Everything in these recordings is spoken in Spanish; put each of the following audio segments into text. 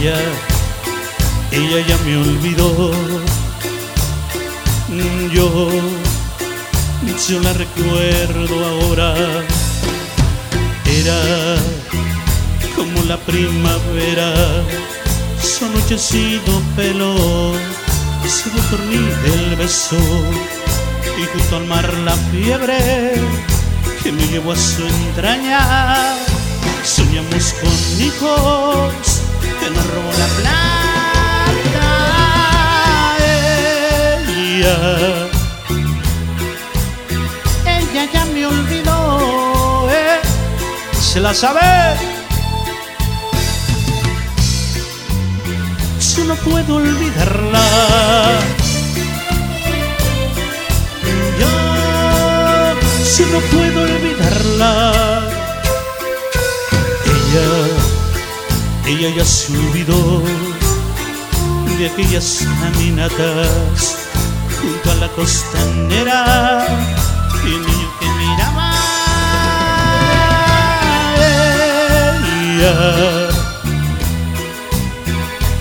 Ella, ella ya me olvidó. Yo, yo la recuerdo ahora. Era como la primavera, su anochecido pelo, se dormir el beso y junto al mar la fiebre que me llevó a su entraña. Soñamos con hijos Ella, ella ya me olvidó. eh. Se la sabe. Yo no puedo olvidarla. Yo, yo no puedo olvidarla. Ella, ella ya se olvidó de aquellas caminatas costanera y el niño que miraba. Ella,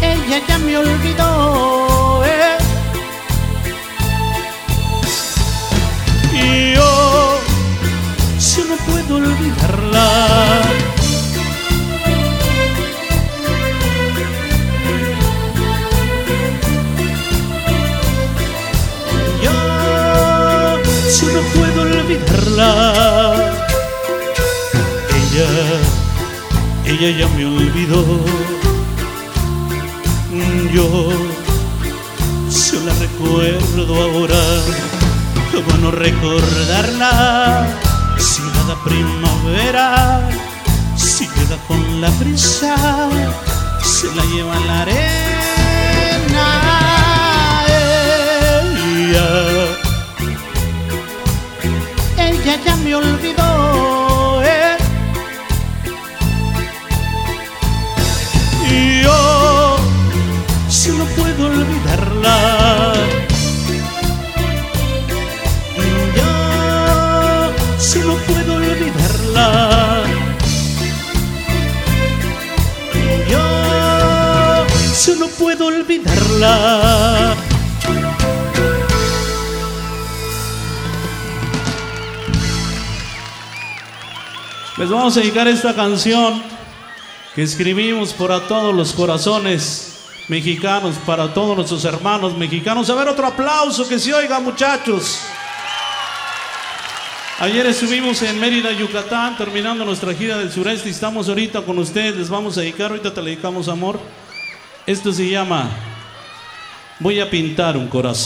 ella ya me olvidó. Ella, ella ya me olvidó. Yo, yo la recuerdo ahora. ¿Cómo no recordarla? Si cada primavera, si llega con la brisa, se la lleva la arena. No puedo olvidarla. Yo, si no puedo olvidarla. Yo, si no puedo olvidarla. Les vamos a dedicar esta canción que escribimos para todos los corazones mexicanos, para todos nuestros hermanos mexicanos. A ver, otro aplauso que se oiga, muchachos. Ayer estuvimos en Mérida, Yucatán, terminando nuestra gira del sureste estamos ahorita con ustedes. Les vamos a dedicar, ahorita te le dedicamos amor. Esto se llama Voy a pintar un corazón.